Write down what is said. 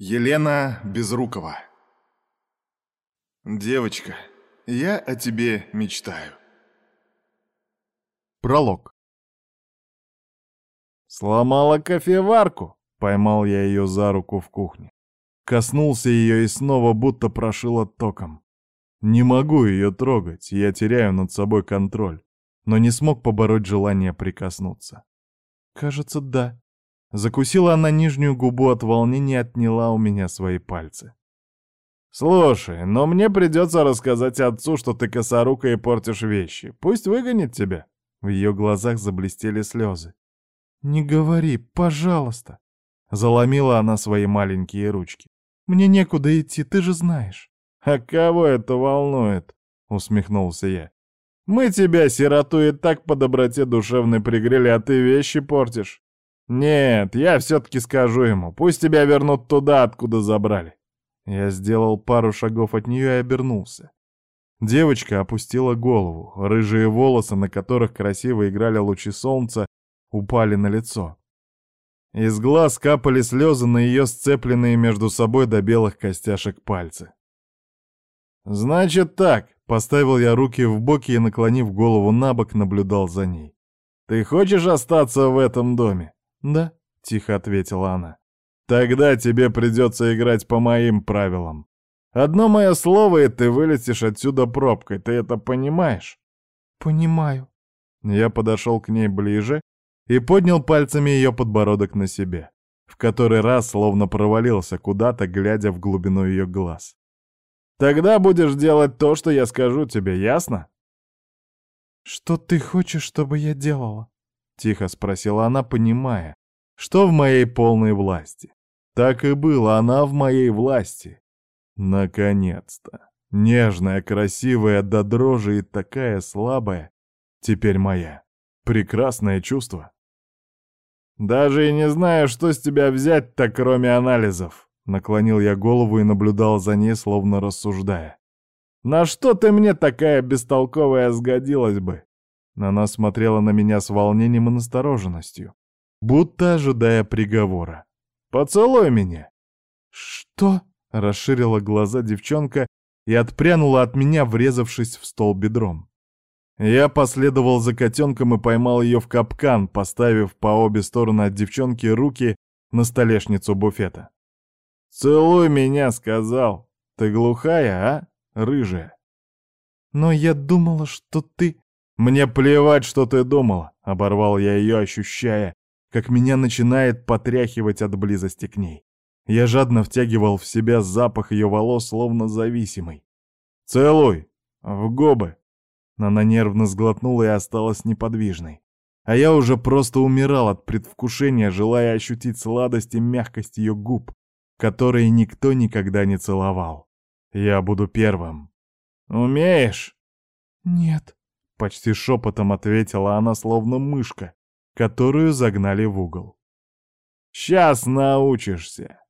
Елена Безрукова Девочка, я о тебе мечтаю. Пролог. Сломала кофеварку. Поймал я ее за руку в кухне. Коснулся ее и снова будто прошило током. Не могу ее трогать, я теряю над собой контроль, но не смог побороть желание прикоснуться. Кажется, да. Закусила она нижнюю губу от волнения и отняла у меня свои пальцы. «Слушай, но мне придется рассказать отцу, что ты косорука и портишь вещи. Пусть выгонит тебя». В ее глазах заблестели слезы. «Не говори, пожалуйста!» Заломила она свои маленькие ручки. «Мне некуда идти, ты же знаешь». «А кого это волнует?» — усмехнулся я. «Мы тебя, сироту, и так по доброте душевной пригрели, а ты вещи портишь. «Нет, я все-таки скажу ему. Пусть тебя вернут туда, откуда забрали». Я сделал пару шагов от нее и обернулся. Девочка опустила голову. Рыжие волосы, на которых красиво играли лучи солнца, упали на лицо. Из глаз капали слезы на ее сцепленные между собой до белых костяшек пальцы. «Значит так», — поставил я руки в боки и, наклонив голову на бок, наблюдал за ней. «Ты хочешь остаться в этом доме?» «Да», — тихо ответила она. «Тогда тебе придется играть по моим правилам. Одно мое слово, и ты вылетишь отсюда пробкой, ты это понимаешь?» «Понимаю». Я подошел к ней ближе и поднял пальцами ее подбородок на себе, в который раз словно провалился куда-то, глядя в глубину ее глаз. «Тогда будешь делать то, что я скажу тебе, ясно?» «Что ты хочешь, чтобы я делала?» — тихо спросила она, понимая, что в моей полной власти. Так и было, она в моей власти. Наконец-то. Нежная, красивая, до дрожи и такая слабая. Теперь моя. Прекрасное чувство. «Даже и не знаю, что с тебя взять-то, кроме анализов», — наклонил я голову и наблюдал за ней, словно рассуждая. «На что ты мне такая бестолковая сгодилась бы? Она смотрела на меня с волнением и настороженностью, будто ожидая приговора. «Поцелуй меня!» «Что?» — расширила глаза девчонка и отпрянула от меня, врезавшись в стол бедром. Я последовал за котенком и поймал ее в капкан, поставив по обе стороны от девчонки руки на столешницу буфета. «Целуй меня!» — сказал. «Ты глухая, а? Рыжая?» «Но я думала, что ты...» «Мне плевать, что ты думала», — оборвал я ее, ощущая, как меня начинает потряхивать от близости к ней. Я жадно втягивал в себя запах ее волос, словно зависимый. «Целуй! В губы!» Она нервно сглотнула и осталась неподвижной. А я уже просто умирал от предвкушения, желая ощутить сладость и мягкость ее губ, которые никто никогда не целовал. Я буду первым. «Умеешь?» «Нет», Почти шепотом ответила она, словно мышка, которую загнали в угол. «Сейчас научишься!»